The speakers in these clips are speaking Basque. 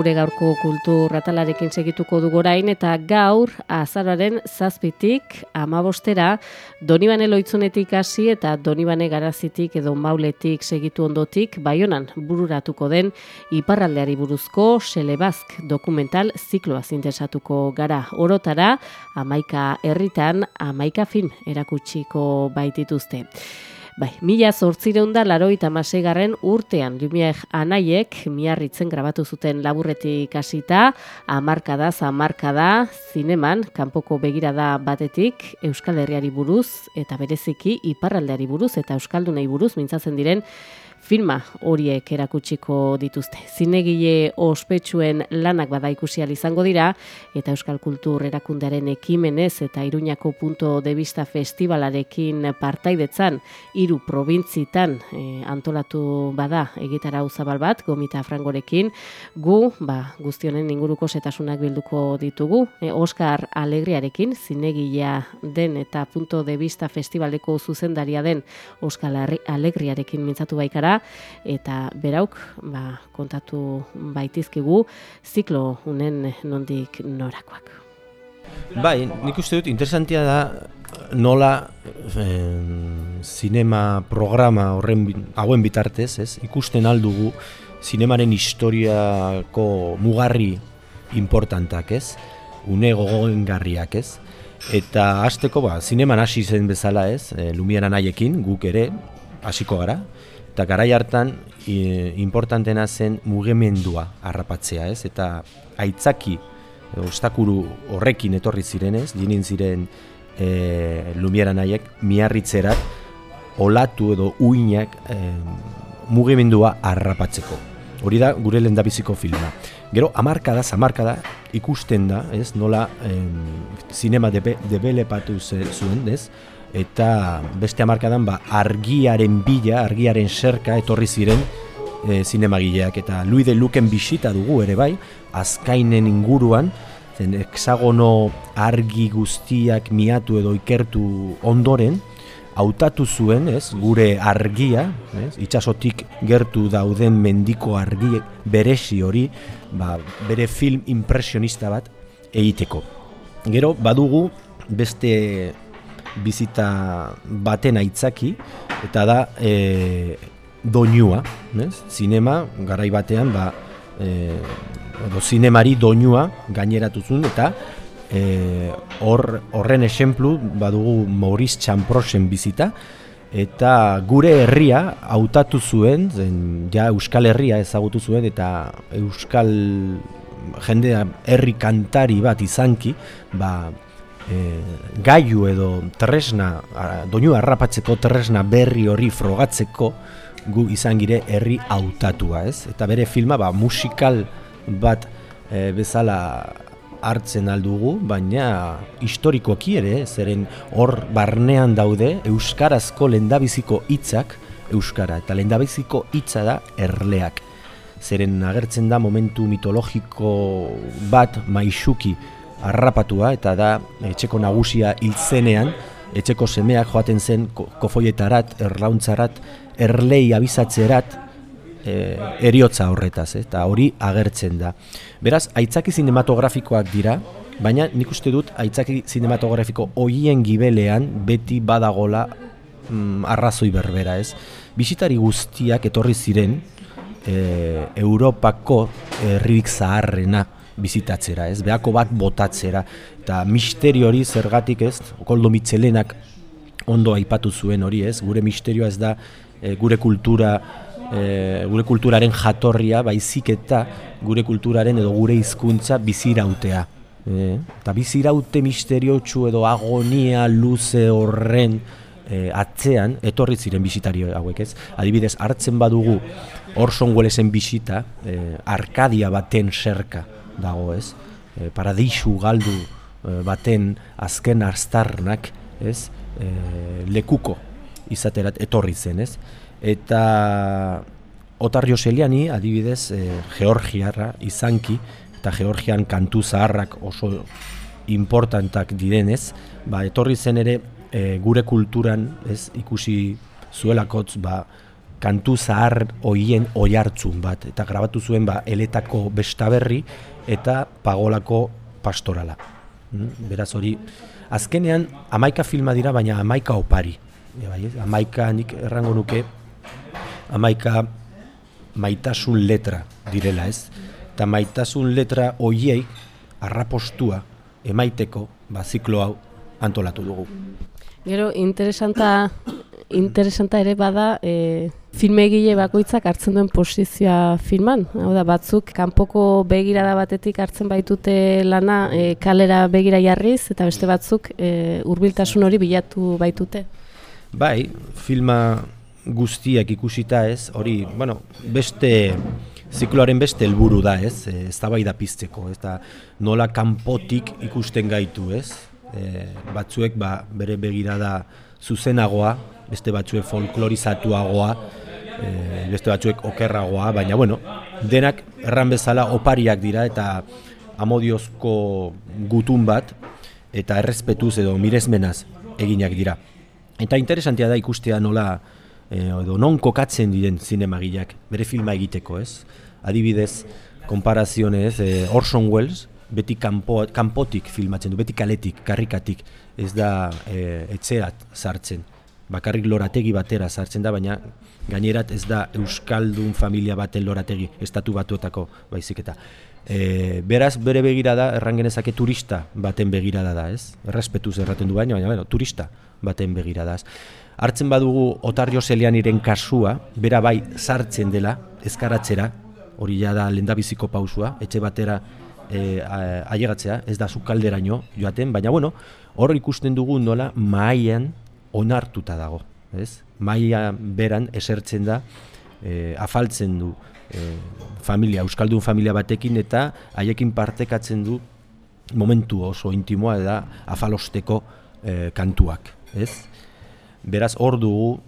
gure gaurko kultur atalarekin segituko dugu orain eta gaur azararen zazpitik amabostera Donibane loitzunetik hasi eta Donibane garazitik edo mauletik segitu ondotik baionan bururatuko den iparraldeari buruzko Selebazk dokumental zikloa zintesatuko gara orotara amaika herritan amaika film erakutsiko baitituzte. Bai, mila zortzireun da laroita masegarren urtean Lumier anaiek miarritzen grabatu zuten laburretik hasita, amarkada, zamarkada, zineman, kanpoko begirada batetik, Euskal Herriari buruz, eta bereziki iparraldeari buruz, eta Euskaldunei buruz, mintzatzen diren, filma horiek erakutsiko dituzte. Zinegile ospetsuen lanak bada ikusi izango dira eta Euskal Kultur erakundearen ekimenez eta Iruñako punto de vista festivalarekin partaidetzan hiru probintzitan e, antolatu bada egitarau zabal bat Gomita Frangorekin gu ba guztionen inguruko setasunak bilduko ditugu. E, Oscar Alegriarekin zinegilea den eta punto de vista festivaleko zuzendaria den Oscar Alegriarekin mintzatu baikara eta berauk ba, kontatu baitizkigu ziklo unen nondik norakoak. Bai, nik uste dut interesantia da nola zinema programa horren hauen bitartez, ez? Ikusten aldugu zinemaren historiako mugarri importantak, ez? Une gogoengarriak, ez? Eta hasteko ba, zineman hasi zen bezala, ez? E, Lumieran haiekin, guk ere hasiko gara, eta garai hartan importantena zen mugimendua harrapatzea, ez? Eta aitzaki ostakuru horrekin etorri zirenez, dinin ziren e, Lumiera nahiek miarritzerat olatu edo uinak e, mugimendua harrapatzeko. Hori da gure lendabiziko filma. Gero, amarkada, zamarkada ikusten da, ez? Nola em, zinema debe, debelepatu zuen, ez? Eta beste hamarkadan ba, argiaren bila, argiaren serka etorri ziren e, zinemagileak eta Louis de Luken bisita dugu ere bai, azkainen inguruan, zen hexagono argi guztiak miatu edo ikertu ondoren, hautatu zuen, ez, gure argia, ez, itxasotik gertu dauden mendiko argi beresi hori, ba, bere film impresionista bat egiteko. Gero, badugu beste bizita baten aitzaki eta da e, doinua, ez? Zinema garai batean ba e, edo zinemari doinua gaineratu zuen eta e, hor horren exemplu badugu Maurice Champrosen bizita eta gure herria hautatu zuen, zen, ja Euskal Herria ezagutu zuen eta Euskal jendea herri kantari bat izanki, ba, e, gaiu edo tresna, doinu harrapatzeko tresna berri hori frogatzeko gu izan gire herri hautatua, ez? Eta bere filma ba, musikal bat e, bezala hartzen aldugu, baina historikoki ere, zeren hor barnean daude euskarazko lendabiziko hitzak euskara eta lendabiziko hitza da erleak. Zeren agertzen da momentu mitologiko bat maixuki harrapatua eta da etxeko nagusia hiltzenean etxeko semeak joaten zen ko- kofoietarat, erlauntzarat, erlei abizatzerat, e, eriotza horretaz, eh, eta hori agertzen da. Beraz, aitzaki zinematografikoak dira, baina nik uste dut aitzaki zinematografiko hoien gibelean beti badagola mm, arrazoi berbera, ez? Bisitari guztiak etorri ziren e, Europako herririk zaharrena bizitatzera, ez? Beako bat botatzera eta misterio hori zergatik, ez? Koldo Mitzelenak ondo aipatu zuen hori, ez? Gure misterioa ez da e, gure kultura e, gure kulturaren jatorria baizik eta gure kulturaren edo gure hizkuntza bizirautea. E, eta biziraute misteriotsu edo agonia luze horren e, atzean etorri ziren bisitario hauek ez. Adibidez, hartzen badugu Orson Wellesen bisita, e, Arkadia baten serka dago ez. E, paradisu galdu e, baten azken arstarnak ez. E, lekuko izaterat etorri zen ez. Eta Otarrio Seliani, adibidez, e, Georgiarra izanki, eta Georgian kantu zaharrak oso importantak direnez, ba, etorri zen ere e, gure kulturan, ez, ikusi zuelakotz, ba, kantu zahar hoien oihartzun bat, eta grabatu zuen ba, eletako bestaberri eta pagolako pastorala. Mm, Beraz hori, azkenean amaika filma dira, baina amaika opari. E, bai, ez? Amaika nik errango nuke, amaika maitasun letra direla ez. Eta maitasun letra hoiei arrapostua emaiteko ba, ziklo hau antolatu dugu. Gero, interesanta, interesanta ere bada, e, filmegile bakoitzak hartzen duen posizioa filman. Hau da, batzuk kanpoko begirada batetik hartzen baitute lana e, kalera begira jarriz, eta beste batzuk e, hurbiltasun hori bilatu baitute. Bai, filma guztiak ikusita ez, hori, bueno, beste zikloaren beste helburu da ez, e, eztabaida pizteko, ez da nola kanpotik ikusten gaitu ez, e, batzuek ba, bere begirada zuzenagoa, beste batzuek folklorizatuagoa, e, beste batzuek okerragoa, baina bueno, denak erran bezala opariak dira eta amodiozko gutun bat eta errespetuz edo miresmenaz eginak dira. Eta interesantia da ikustea nola eh, edo non kokatzen diren zinemagileak bere filma egiteko, ez? Adibidez, konparazionez, eh, Orson Welles beti kanpo, kanpotik filmatzen du, beti kaletik, karrikatik, ez da eh, etxerat sartzen. Bakarrik lorategi batera sartzen da, baina gainerat ez da Euskaldun familia baten lorategi, estatu batuetako baizik eta. E, beraz, bere begirada, erran genezake turista baten begirada da, ez? Errespetuz erraten du baina, baina, bueno, turista baten begirada. ez. Hartzen badugu Otarrio Selianiren kasua, bera bai sartzen dela, ezkaratzera, hori ja da lendabiziko pausua, etxe batera e, ailegatzea, ez da zukalderaino joaten, baina bueno, hor ikusten dugu nola mahaian onartuta dago, ez? Mahaia beran esertzen da, e, afaltzen du e, familia, euskaldun familia batekin eta haiekin partekatzen du momentu oso intimoa da afalosteko e, kantuak, ez? Beraz hor dugu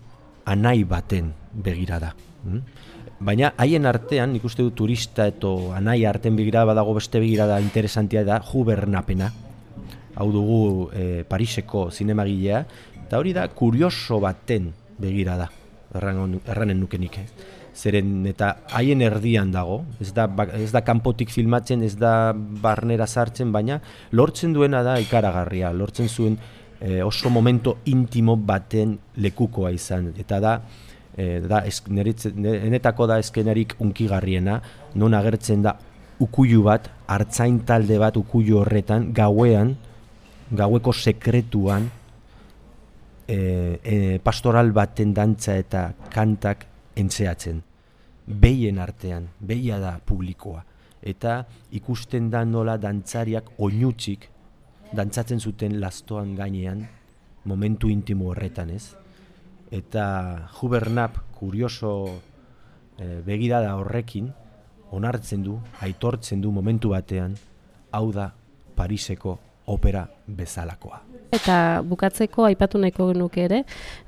anai baten begirada. mm? Baina haien artean, nik uste du turista eto anai artean begirada badago beste begirada interesantia da jubernapena. Hau dugu e, Pariseko zinemagilea, eta hori da kurioso baten begirada, erran, erranen nukenik. Eh? Zeren eta haien erdian dago, ez da, ba- ez da kanpotik filmatzen, ez da barnera sartzen, baina lortzen duena da ikaragarria, lortzen zuen e, oso momento intimo baten lekukoa izan, eta da, e, da esk, enetako da eskenarik unkigarriena, non agertzen da ukuilu bat, hartzain talde bat ukuilu horretan, gauean, gaueko sekretuan, e, e, pastoral baten dantza eta kantak entzeatzen. Behien artean, behia da publikoa. Eta ikusten da nola dantzariak oinutzik dantzatzen zuten lastoan gainean, momentu intimo horretan ez. Eta Hubernap, kurioso e, begirada horrekin, onartzen du, aitortzen du momentu batean, hau da Pariseko opera bezalakoa. Eta bukatzeko aipatu nahiko genuke ere,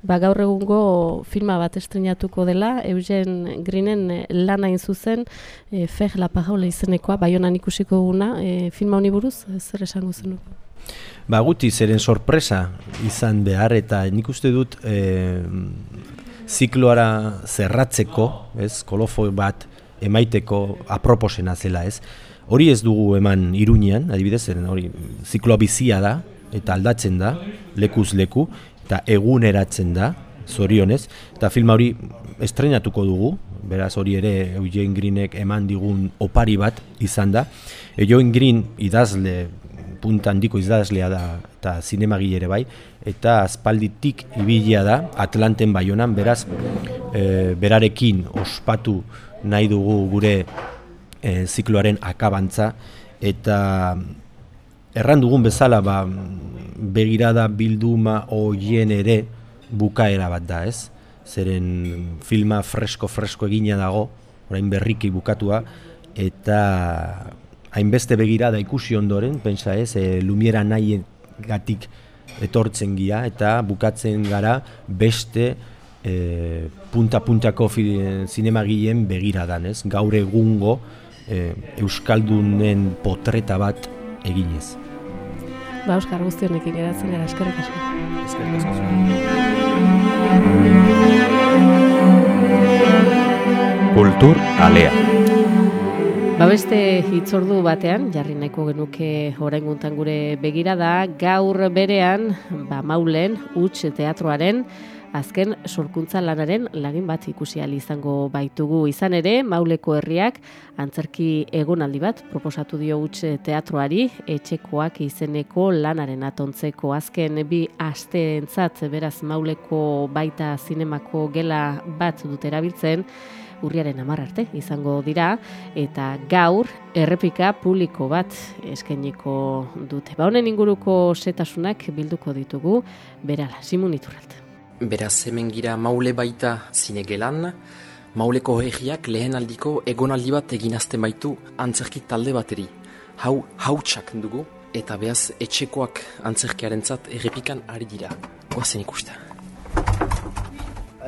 ba gaur egungo filma bat estrenatuko dela, Eugen Greenen eh, lana zuzen, e, Fer la parole izenekoa, Baionan ikusiko guna, e, filma honi buruz, eh, zer esango zenuko? Ba, guti zeren sorpresa izan behar eta nik uste dut e, zikloara zerratzeko, ez, kolofo bat emaiteko aproposena zela, ez. Hori ez dugu eman iruñean, adibidez, zeren hori zikloa bizia da eta aldatzen da, lekuz leku, eta eguneratzen da, zorionez, eta filma hori estrenatuko dugu, beraz hori ere Eugene Greenek eman digun opari bat izan da. Eugene Green idazle punta handiko idazlea da eta zinemagile ere bai eta aspalditik ibilia da Atlanten Baionan beraz e, berarekin ospatu nahi dugu gure e, zikloaren akabantza eta erran dugun bezala ba, begirada bilduma hoien ere bukaera bat da ez zeren filma fresko-fresko egina dago, orain berriki bukatua, eta hainbeste begira da ikusi ondoren, pentsa ez, e, lumiera nahi gatik etortzen gira, eta bukatzen gara beste e, punta-puntako zinemagileen begira dan, ez? Gaur egungo e, Euskaldunen potreta bat eginez. Ba, Euskar guztionekin geratzen gara, eskerrik asko. Eskerrik asko. Kultur alea. Ba beste hitzordu batean, jarri nahiko genuke orain gure begira da, gaur berean, ba maulen, huts teatroaren, azken sorkuntza lanaren lagin bat ikusi izango baitugu izan ere Mauleko herriak antzerki egonaldi bat proposatu dio huts teatroari etxekoak izeneko lanaren atontzeko azken bi asteentzat beraz Mauleko baita zinemako gela bat dut erabiltzen urriaren amar arte izango dira eta gaur errepika publiko bat eskainiko dute. Ba honen inguruko setasunak bilduko ditugu berala Simon Iturralde. Beraz hemen gira maule baita zinegelan, mauleko herriak lehen aldiko egonaldi bat eginazten baitu antzerki talde bateri. Hau hautsak dugu eta behaz etxekoak antzerkiaren zat errepikan ari dira. Goazen ikusta.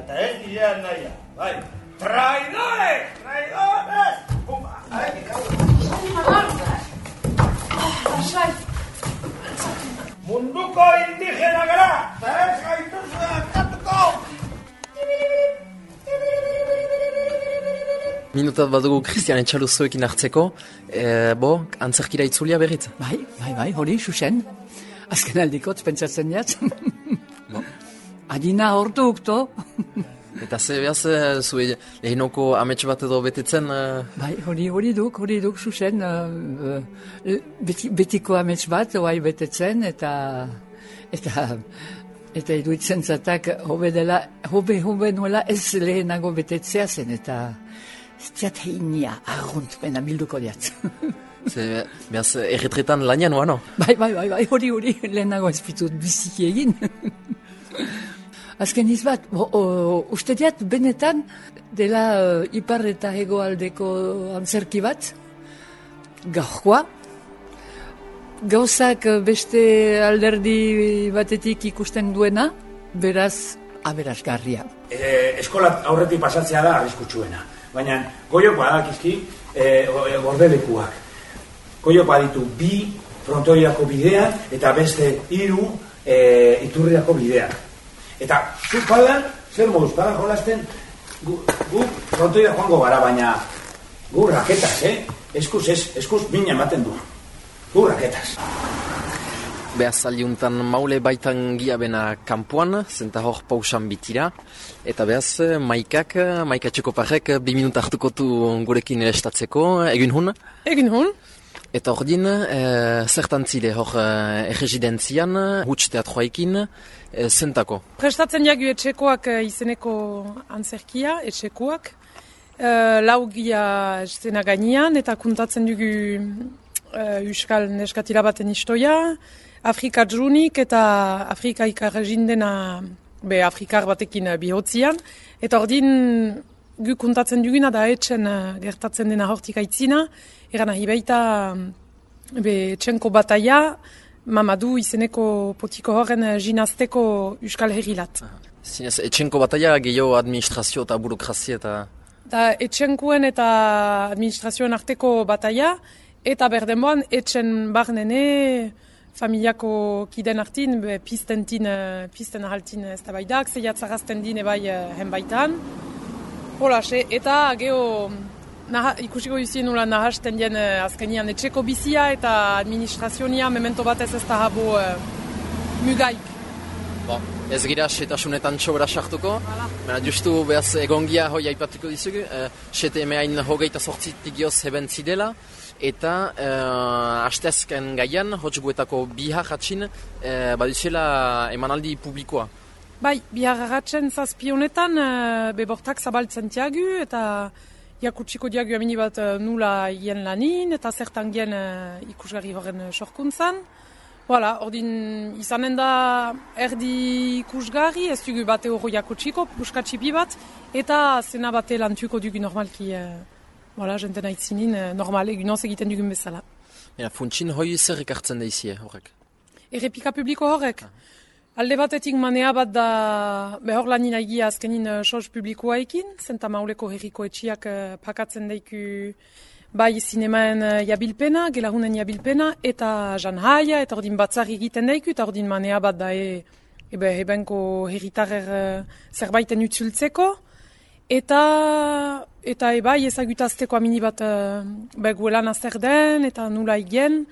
Eta ez dira naia, bai. Traidores! Traidores! Pumba! Munduko indigena gara! Eta ez gaituzu hartatuko! Minutat badugu Christian Etxaluzoekin hartzeko, e, bo, antzerkira itzulia berriz. Bai, bai, bai, hori, susen. Azken aldikot, pentsatzen jat. Bo. Adina hortu ukto. Eta ze behaz, zue lehenoko amets bat edo betetzen? Uh... Bai, hori hori duk, hori duk, susen, uh, uh, beti, betiko amets bat, oai betetzen, eta eta eta iduitzen zatak hobe dela, hobe, hobe nuela ez lehenago betetzea zen, eta ez diat heinia argunt, bena bilduko diat. Ze, behaz, erretretan lanian no? Bai, bai, bai, bai, hori, hori, lehenago ez bitut biziki egin. Azken izbat, uste diat benetan dela uh, ipar eta hegoaldeko antzerki bat, gaurkoa, gauzak beste alderdi batetik ikusten duena, beraz, aberasgarria. E, eskola aurretik pasatzea da arriskutsuena. Baina, goiok badakizki e, gordebekuak. Goiok baditu bi frontoiako bidean eta beste hiru e, iturriako bideak. Eta, zu palan, zer moduz, palan jolazten, gu, gu frontoia joango gara, baina gu raketas, eh? Eskuz, ez, eskuz mina ematen du. Gu raketas. Behaz aldiuntan maule baitan giabena kampuan, zenta hor pausan bitira. Eta behaz, maikak, maika txeko parek, bi minut hartuko tu gurekin estatzeko, egin hun? Egin hun. Eta hor din, e, zertan zile hor e, erresidentzian, huts teatroaikin, e, zentako? Prestatzen jagu etxekoak izeneko antzerkia, etxekoak. E, laugia estena gainean, eta kuntatzen dugu e, Euskal Neskatila baten istoia, Afrika Junik eta Afrika ikarrezindena be Afrikar batekin bihotzian. Eta hor din, gu kuntatzen duguna da etxen gertatzen dena hortik aitzina, eran nahi baita be, etxenko bataia, mamadu izeneko potiko horren jinazteko Euskal Herrilat. Zinez, etxenko bataia gehiago administrazio eta burokrazia eta... Da, etxenkoen eta administrazioen arteko bataia, eta berdenboan etxen barnene familiako kiden hartin, be, piztentin, uh, pizten ahaltin ez da baidak, zeiatzarazten din ebai uh, hen baitan. Hola, se, eta geho naha, ikusiko duzien nula nahasten dien uh, azkenian etxeko bizia eta administrazionia memento batez ez da habo uh, mugaik. Bon, ez gira setasunetan txobra sartuko, voilà. justu behaz egongia hoi aipatuko dizugu, uh, sete emeain hogeita sortzitik gioz heben zidela, eta uh, astezken gaian, hotz guetako bihar uh, baduzela emanaldi publikoa. Bai, bihar harratzen zazpi honetan, uh, bebortak zabaltzen tiagu, eta jakutsiko diagu amini bat uh, nula hien lanin, eta zertan gen uh, ikusgarri horren uh, sorkuntzan. Voilà, ordin izanen da erdi ikusgarri, ez dugu bate hori jakutsiko, puskatxipi bat, eta zena bate lantuko dugu normalki, uh, voilà, jenten aitzinin, uh, normal, egunoz egiten dugun bezala. Ja, funtsin hoi zer ekartzen da izie horrek? Errepika publiko horrek? Alde batetik manea bat da behor lanin aigia azkenin uh, sos publikoa ekin, zenta mauleko herriko etxiak uh, pakatzen daiku bai zinemaen uh, jabilpena, gelahunen jabilpena, eta jan haia, eta ordin batzar egiten daiku, eta ordin manea bat da e, ebe hebenko herritarer uh, zerbaiten utzultzeko, eta eta e, bai ezagutazteko amini bat uh, beguelan azer den, eta nula igen,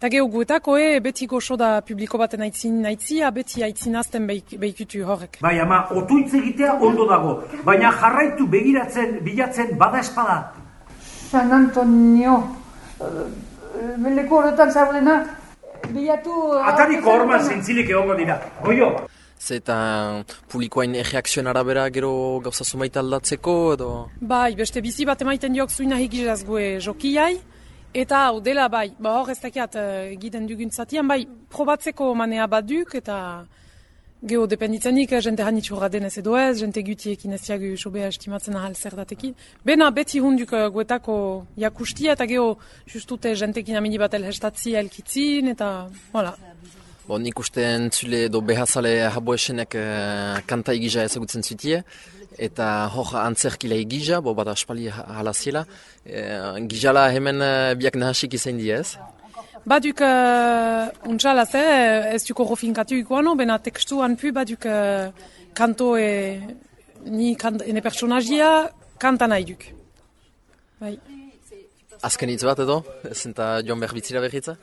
Eta geho guetako, e, beti goxo da publiko baten aitzin aitzia, beti aitzin azten behikutu horrek. Bai, ama, otuitz egitea ondo dago, baina jarraitu begiratzen, bilatzen bada espada. San Antonio, beleko horretan zaudena, bilatu... Atariko horman zintzilik egongo dira, goio? Zeta publikoain erreakzioen arabera gero gauza zumaita aldatzeko edo... Bai, beste bizi bat emaiten diok zuina higizaz gue jokiai, Eta hau dela bai, ba hor ez dakiat uh, dugun zatian, bai probatzeko manea baduk eta geho dependitzenik, eh, jente hanitxu denez edo ez, jente gutiekin ez diagu sobea estimatzen ahal zer datekin. Bena beti hunduk uh, guetako jakustia eta geho justute jentekin amini bat elhestatzi elkitzin eta, voilà. Bo, nik uste entzule edo behazale habo esenek uh, kanta egiza ezagutzen zutie eta hor antzerkila egiza, bo bada aspali hala ziela. E, gizala hemen uh, biak nahasik izan diez? Baduk uh, untxala ze, ez duko rofinkatu ikuano, bena tekstuan pu baduk uh, kanto e, ni kant, ene personajia kanta nahi duk. Bai. Azken hitz bat edo, zenta joan behar bitzira behitza?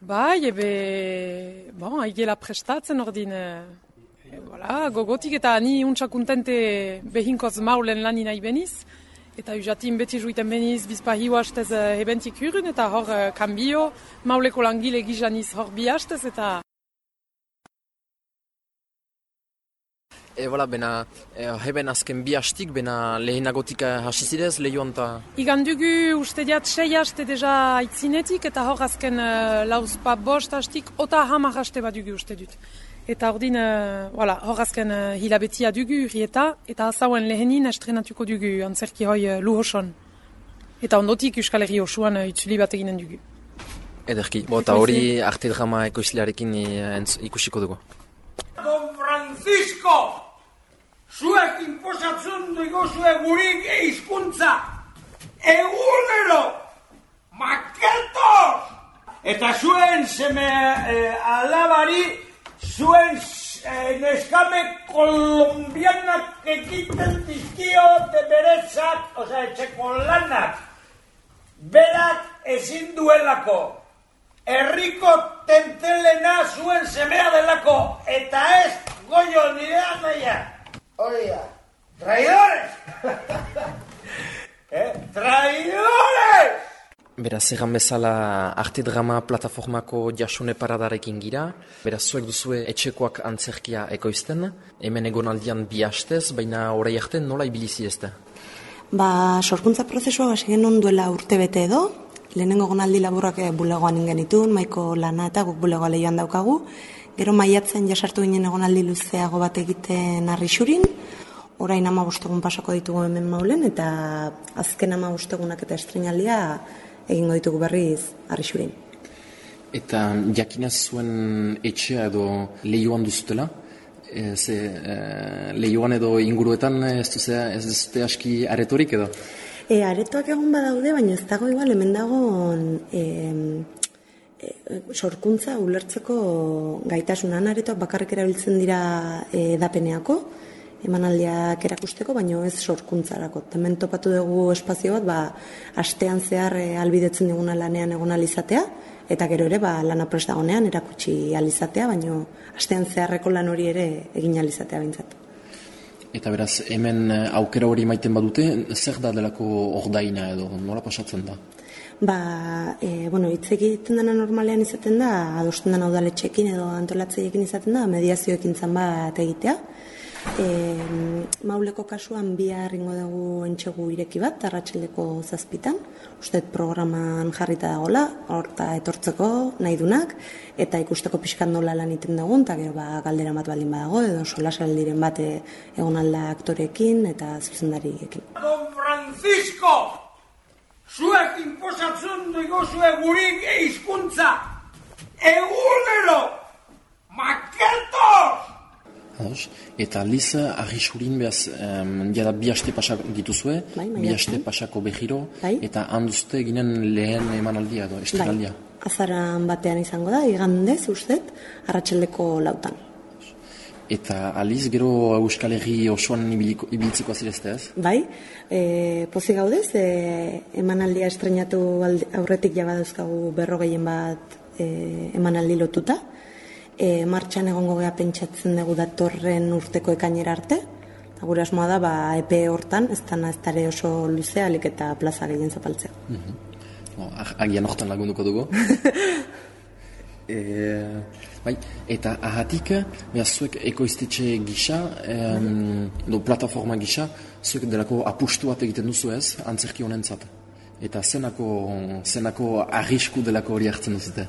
Bai, ebe, bon, haigela prestatzen ordin, E, voilà, gogotik eta ni untsa kontente behinkoz maulen lani nahi beniz. Eta ujatin beti juiten beniz bizpa hiu hastez uh, hebentik hurun eta hor uh, kanbio mauleko langile gizaniz hor bi hastez eta... E, voilà, bena, e, heben azken bi hastik, bena lehenagotik hasizidez, lehioan eta... Igan dugu uste diat sei haste deja aitzinetik eta hor azken uh, lauzpa bost hastik, ota hamar haste bat dugu uste dut. Eta ordin, uh, voilà, hor azken uh, hilabetia dugu rieta, eta azauen lehenin estrenatuko dugu antzerki hoi uh, luhoson. Eta ondotik Euskal Herri osoan uh, itzuli bat eginen dugu. Ederki, bo, eta hori arte drama ekoizlearekin ikusiko dugu. Don Francisco! Zuek inposatzen dugu zuek gurik eizkuntza! Egunero! Maketos! Eta zuen seme eh, alabari zuen eh, neskame kolombianak egiten dizkio de berezak, oza, etxeko lanak, berak ezin duelako, herriko tentelena zuen semea delako, eta ez goio nire naia. Hori da. Traidores! eh? Traidores! Beraz, egan bezala arte drama plataformako jasune paradarekin gira. Beraz, zuek duzue etxekoak antzerkia ekoizten. Hemen egon aldian bi hastez, baina orai arte nola ibilizi ez da? Ba, sorkuntza prozesua basi genuen duela urte bete edo. Lehenengo gonaldi laburrak eh, bulegoan ingen itun, maiko lana eta guk bulegoa lehioan daukagu. Gero maiatzen jasartu ginen egonaldi luzeago bat egiten arrixurin. Orain ama bostegun pasako ditugu hemen maulen, eta azken ama bostegunak eta estrenaldia egingo ditugu berriz arrixurin. Eta jakinaz zuen etxea edo lehioan duzutela? E, ze e, lehioan edo inguruetan ez duzea ez duzute aski aretorik edo? E, aretoak egon badaude, baina ez dago igual hemen dago e, e, sorkuntza ulertzeko gaitasunan aretoak bakarrik erabiltzen dira e, edapeneako, emanaldiak erakusteko, baino ez sorkuntzarako. Hemen topatu dugu espazio bat, ba, astean zehar e, albidetzen diguna lanean egon alizatea, eta gero ere ba, lana prest dagonean erakutsi alizatea, baino astean zeharreko lan hori ere egin alizatea bintzat. Eta beraz, hemen eh, aukera hori maiten badute, zer da delako ordaina edo, nola pasatzen da? Ba, e, bueno, hitz egiten dena normalean izaten da, adosten dena udaletxekin edo antolatzeekin izaten da, mediazioekin zan bat egitea. E, mauleko kasuan bi harringo dugu entxegu ireki bat, arratxeldeko zazpitan, uste programan jarrita dagola, horta etortzeko nahi dunak, eta ikusteko pixkan nola lan iten dugun, eta gero ba, galdera bat baldin badago, edo solasaldiren bate egon alda aktorekin eta zuzendariekin. Don Francisco! Zuek inposatzen dugu zuek gurik eizkuntza! Egunero! Maketos! Ados. Eta aldiz, argisurin behaz, um, jada bi haste pasak dituzue, Bai, bi maiatzen. haste pasako behiro, Bai. eta handuzte ginen lehen emanaldia edo, estraldia. Bai, azaran batean izango da, igandez, ustet, arratsaldeko lautan. Eta aliz, gero Euskal Herri osoan ibiltzeko azirezte ez? Bai, e, pozi gaudez, e, emanaldia estrenatu aurretik jaba dauzkagu berrogeien bat e, emanaldi lotuta. E, martxan egongo gea pentsatzen dugu datorren urteko ekainera arte. Eta gure asmoa da, ba, epe hortan, ez dana ez dare oso luzea, alik eta plaza gehien zapaltzea. Oh, ag- agian hortan lagunduko dugu. e, bai, eta ahatik, behaz zuek ekoiztetxe gisa, em, do plataforma gisa, zuek delako apustu bat egiten duzu ez, antzerki honentzat. Eta zenako, zenako arrisku delako hori hartzen duzute.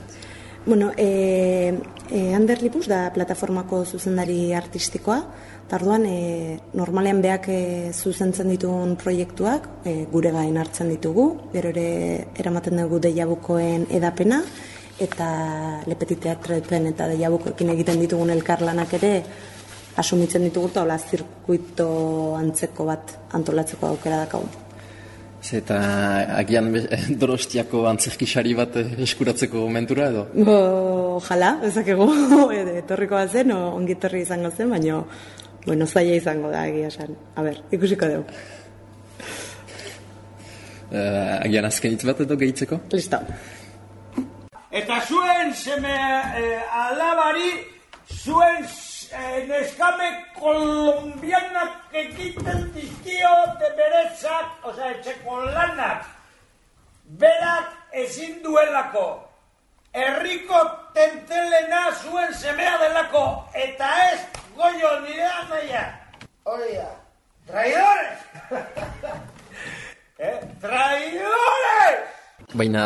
Bueno, e, e, Ander Lipus da plataformako zuzendari artistikoa, eta orduan e, normalean beak e, zuzentzen dituen proiektuak e, gure gain hartzen ditugu, gero ere eramaten dugu deiabukoen edapena, eta lepetiteatrepen eta deiabukoekin egiten ditugun elkarlanak ere asumitzen ditugu eta hola zirkuito antzeko bat antolatzeko aukera dakagu. Eta agian donostiako antzerkisari bat eh, eskuratzeko mentura edo? Bo, jala, ezakegu, etorriko bat zen, o, ongi etorri izango zen, baina, bueno, zaila izango da, egia esan. A ber, ikusiko dugu. Uh, agian azken hitz bat edo gehitzeko? Listo. Eta zuen seme eh, alabari, zuen eh, neskame kolombianak egiten dizkio de beretzak, oza, etxeko lanak. Berak ezin duelako. Herriko tentelena zuen semea delako, eta ez goio nirea naia. Hori da, traidores! eh? Traidores! Baina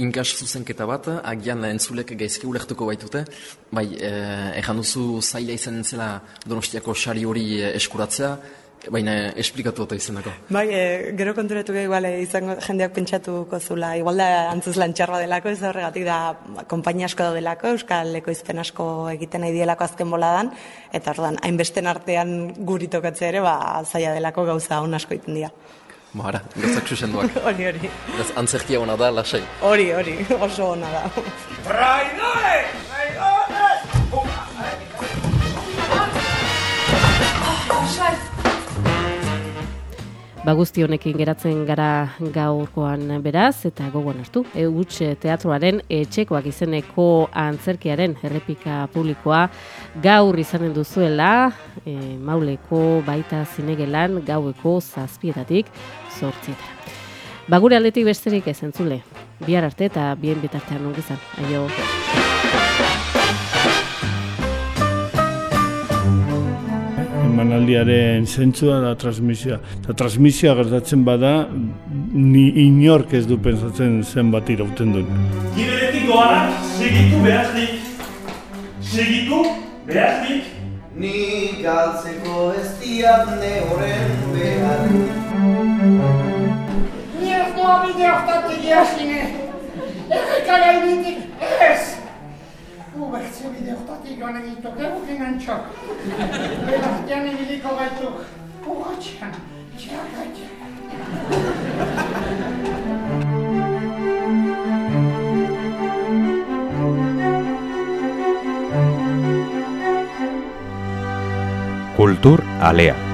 inkas zuzenketa bat, agian entzulek gaizki ulertuko baitute, bai, eh, duzu zaila izan zela donostiako sari hori eh, eskuratzea, baina esplikatu eta izanako. Bai, e, gero konturatu gehi eh, izango jendeak pentsatuko zula, igual da antzuz lantxarra delako, ez horregatik da konpainia asko daudelako, euskal ekoizpen asko egiten nahi dielako azken boladan, eta ordan hainbesten artean guri tokatzea ere, ba, zaila delako gauza on asko egiten dira. Ba, ara, gauzak zuzenduak. hori, hori. Beraz, antzerkia hona da, lasai. Hori, hori, oso ona da. Traidores! Ba guzti honekin geratzen gara gaurkoan beraz, eta gogoan hartu, e, huts teatroaren etxekoak izeneko antzerkiaren errepika publikoa gaur izanen duzuela, e, mauleko baita zinegelan gaueko zazpietatik zortzietara. Ba gure aldetik besterik ez entzule, bihar arte eta bien bitartean ongizan. Aio. Emanaldiaren zentzua da transmisioa. Eta transmisioa gertatzen bada, ni inork ez du pensatzen zenbat irauten duen. Giberetik doanak segitu behaznik. Segitu behaznik. Ni galtzeko ez diat ne horren behar Ni ez doa bide hortatik jasine. Erreka gainetik ez. ubertsibide Kultur alea.